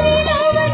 ಕೃಪಾ